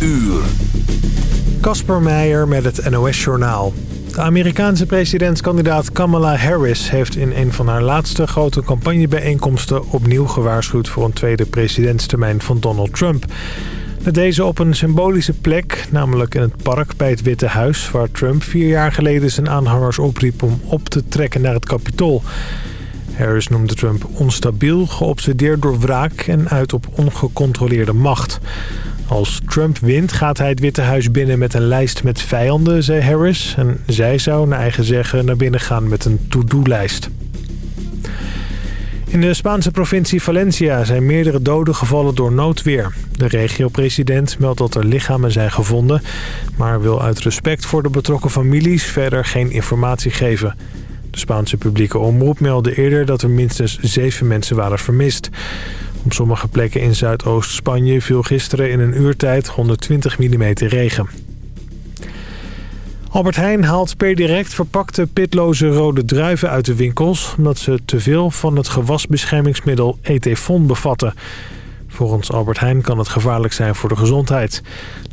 uur. Kasper Meijer met het NOS-journaal. De Amerikaanse presidentskandidaat Kamala Harris heeft in een van haar laatste grote campagnebijeenkomsten opnieuw gewaarschuwd voor een tweede presidentstermijn van Donald Trump. Dat deze op een symbolische plek, namelijk in het park bij het Witte Huis... waar Trump vier jaar geleden zijn aanhangers opriep om op te trekken naar het Capitool. Harris noemde Trump onstabiel, geobsedeerd door wraak en uit op ongecontroleerde macht. Als Trump wint gaat hij het Witte Huis binnen met een lijst met vijanden, zei Harris. En zij zou naar eigen zeggen naar binnen gaan met een to-do-lijst. In de Spaanse provincie Valencia zijn meerdere doden gevallen door noodweer. De regio-president meldt dat er lichamen zijn gevonden... maar wil uit respect voor de betrokken families verder geen informatie geven. De Spaanse publieke omroep meldde eerder dat er minstens zeven mensen waren vermist. Op sommige plekken in Zuidoost-Spanje viel gisteren in een uurtijd 120 mm regen. Albert Heijn haalt per direct verpakte pitloze rode druiven uit de winkels... omdat ze te veel van het gewasbeschermingsmiddel Etefon bevatten. Volgens Albert Heijn kan het gevaarlijk zijn voor de gezondheid.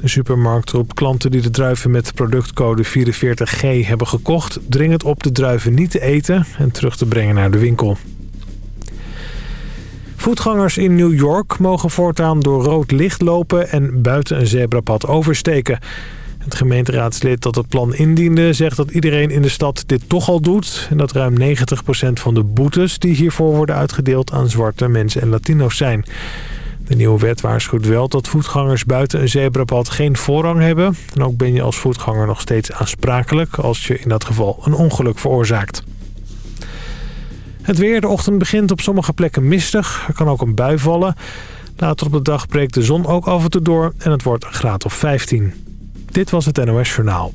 De supermarkt roept klanten die de druiven met productcode 44G hebben gekocht... dringend op de druiven niet te eten en terug te brengen naar de winkel. Voetgangers in New York mogen voortaan door rood licht lopen en buiten een zebrapad oversteken. Het gemeenteraadslid dat het plan indiende zegt dat iedereen in de stad dit toch al doet... en dat ruim 90% van de boetes die hiervoor worden uitgedeeld aan zwarte mensen en Latino's zijn. De nieuwe wet waarschuwt wel dat voetgangers buiten een zebrapad geen voorrang hebben. En ook ben je als voetganger nog steeds aansprakelijk als je in dat geval een ongeluk veroorzaakt. Het weer, de ochtend begint op sommige plekken mistig. Er kan ook een bui vallen. Later op de dag breekt de zon ook af en toe door en het wordt een graad of 15. Dit was het NOS Journaal.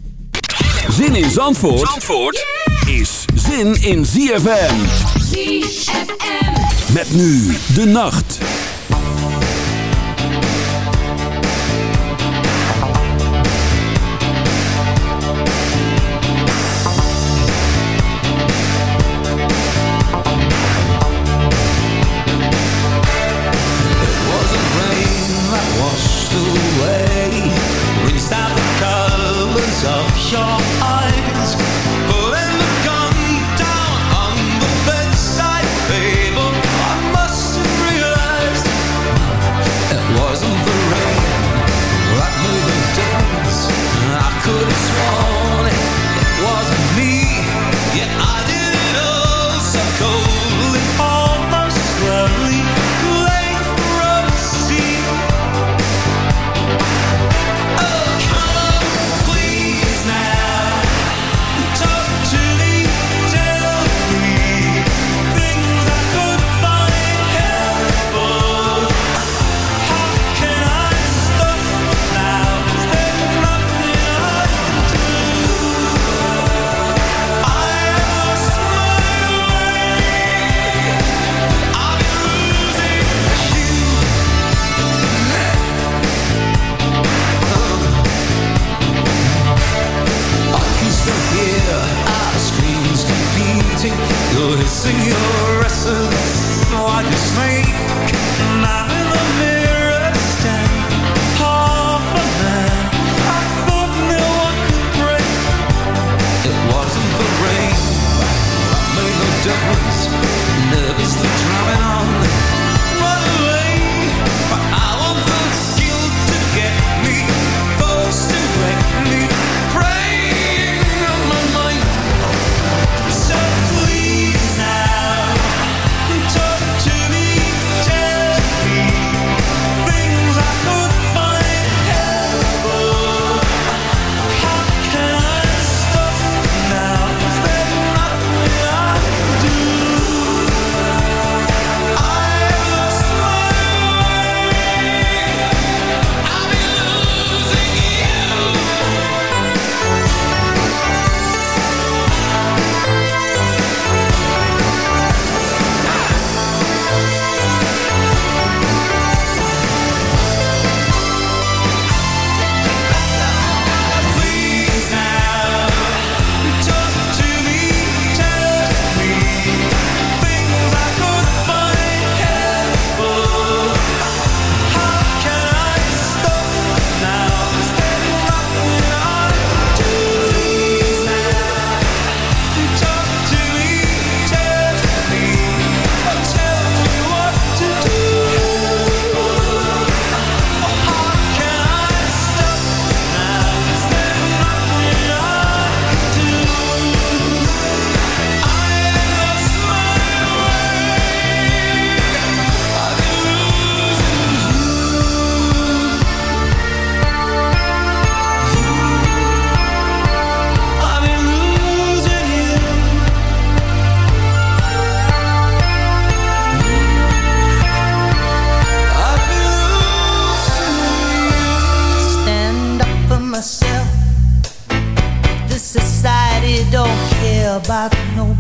Zin in Zandvoort, Zandvoort is zin in ZFM. ZFM. Met nu de nacht.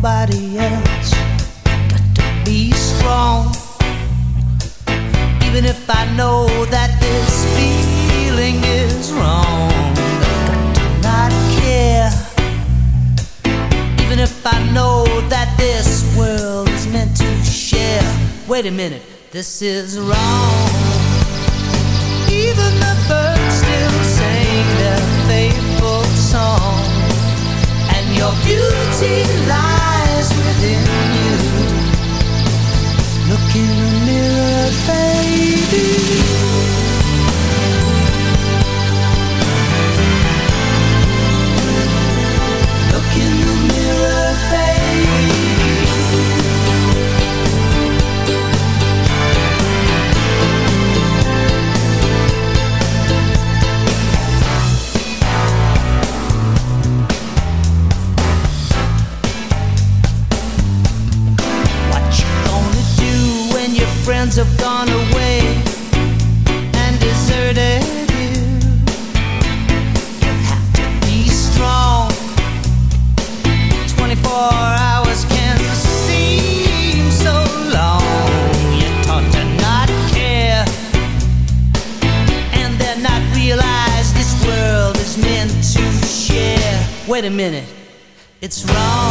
nobody else. Got to be strong. Even if I know that this feeling is wrong. Got to not care. Even if I know that this world is meant to share. Wait a minute, this is wrong. Even the birds still sing their faithful song and your beauty lies In the mirror, baby. minute. It's wrong.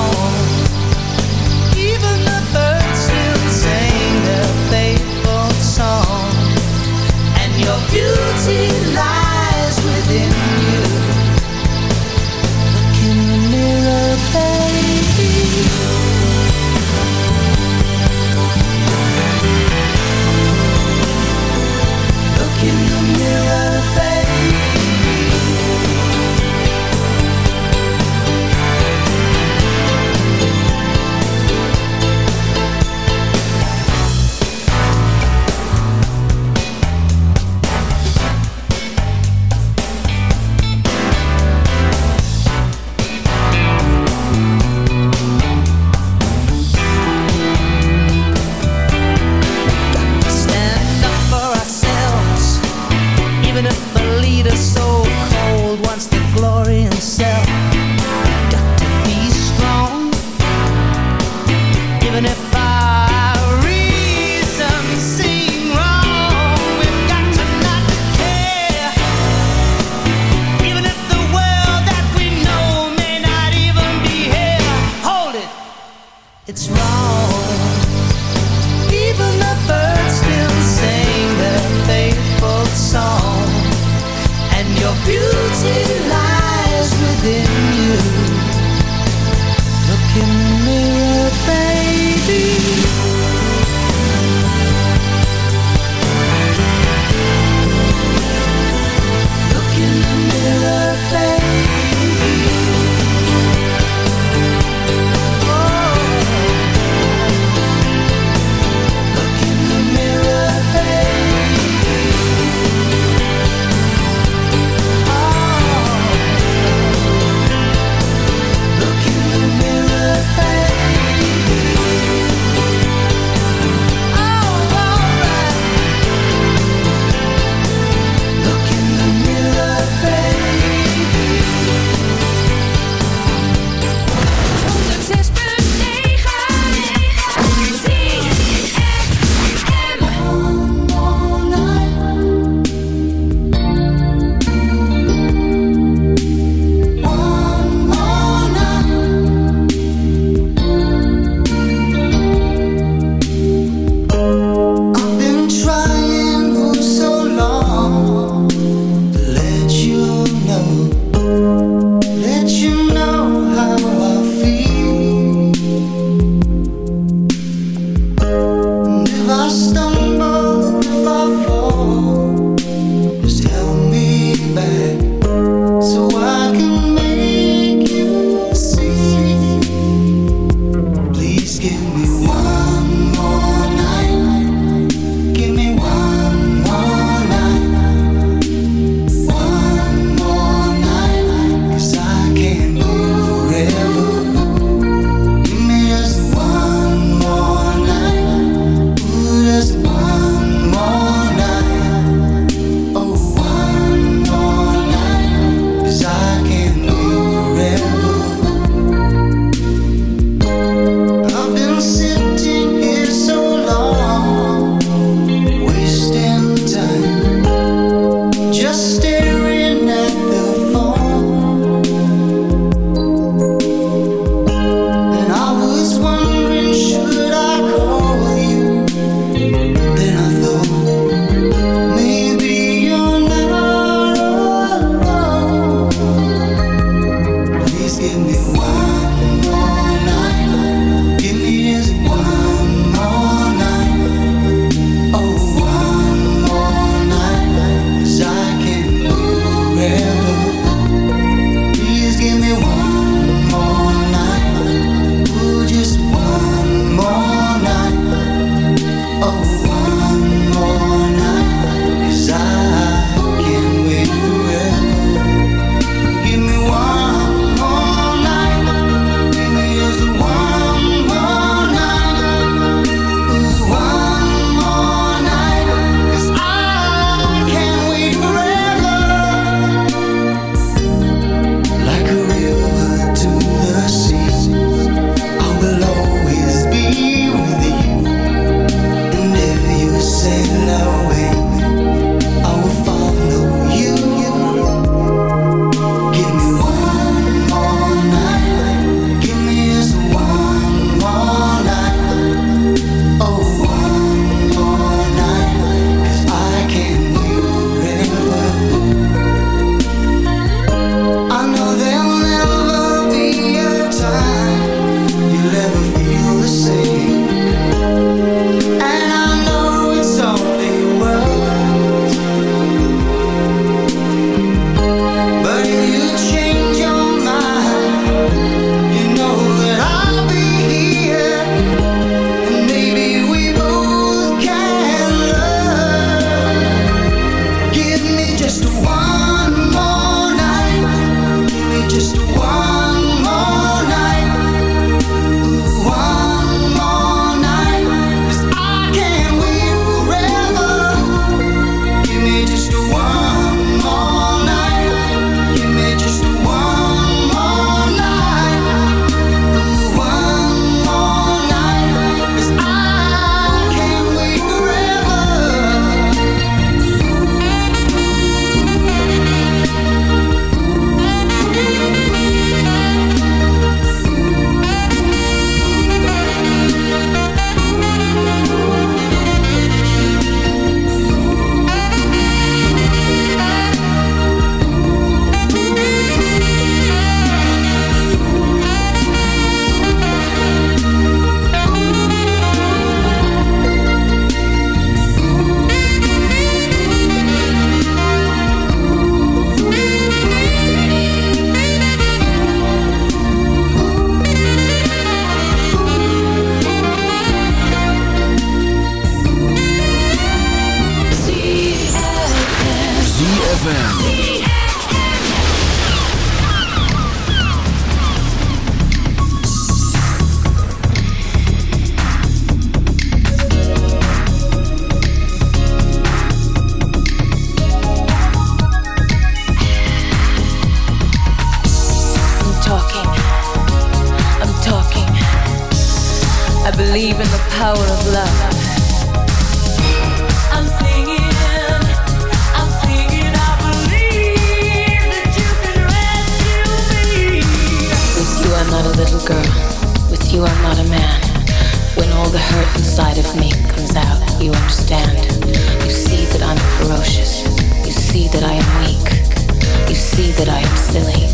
see that I am silly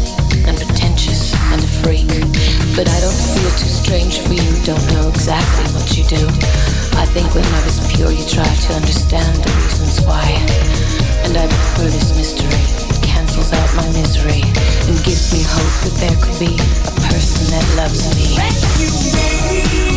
and pretentious and a freak, but I don't feel too strange for you. Don't know exactly what you do. I think when love is pure, you try to understand the reasons why, and I prefer this mystery. It cancels out my misery and gives me hope that there could be a person that loves me.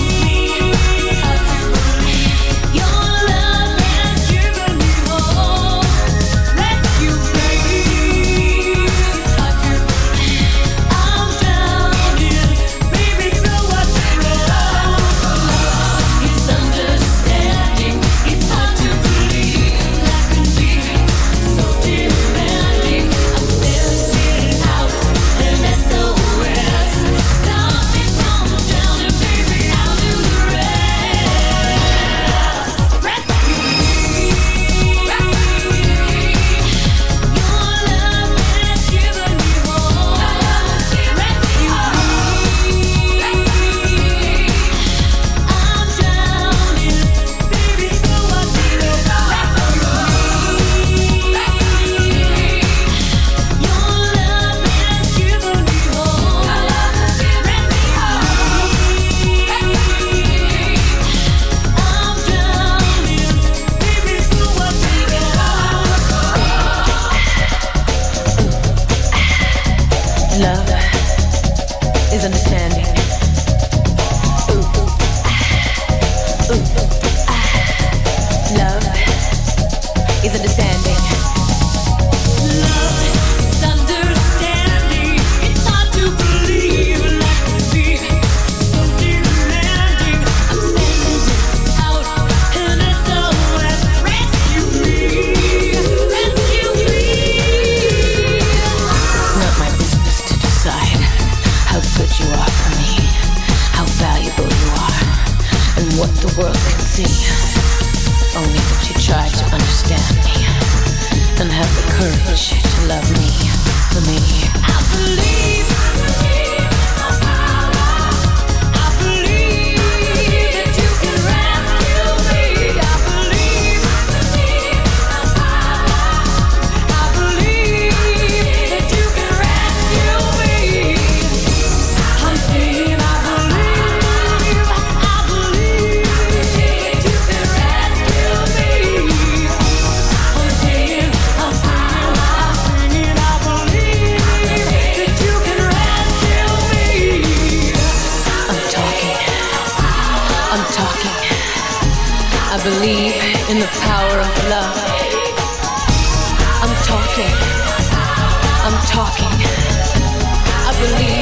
talking. I believe.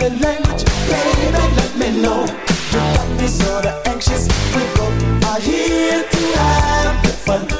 body language, baby, let me know. You got me sorta anxious. We both are here to have the fun.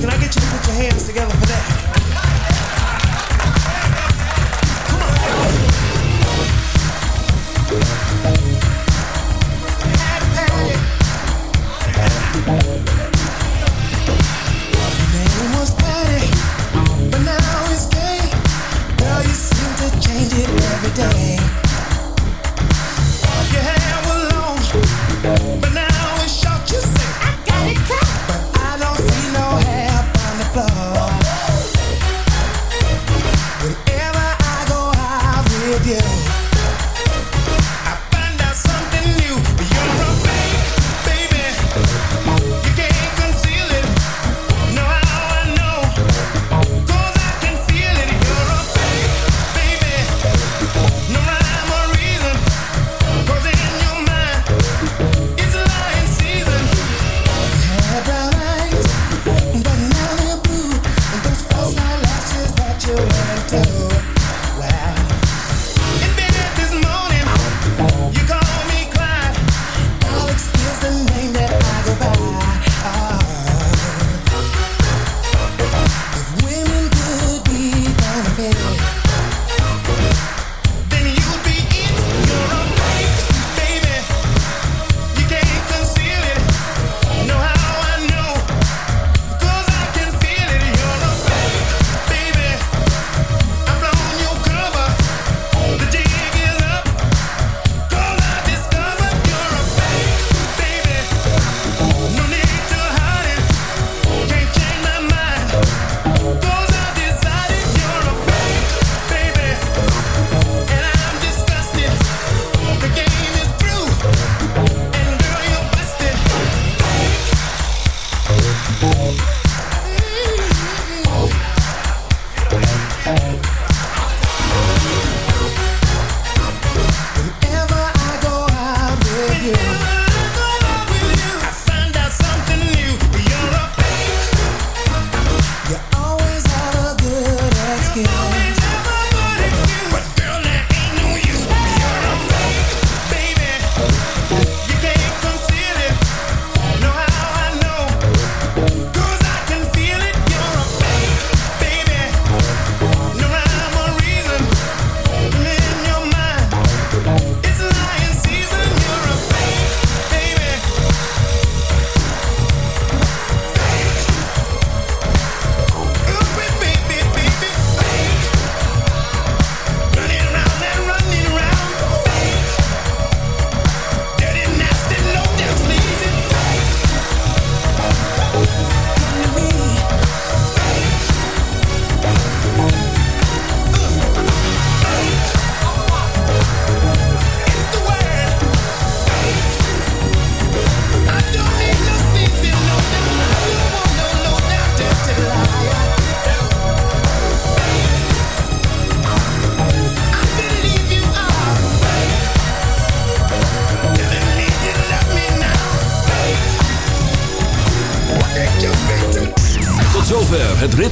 Can I get you to put your hands together for that?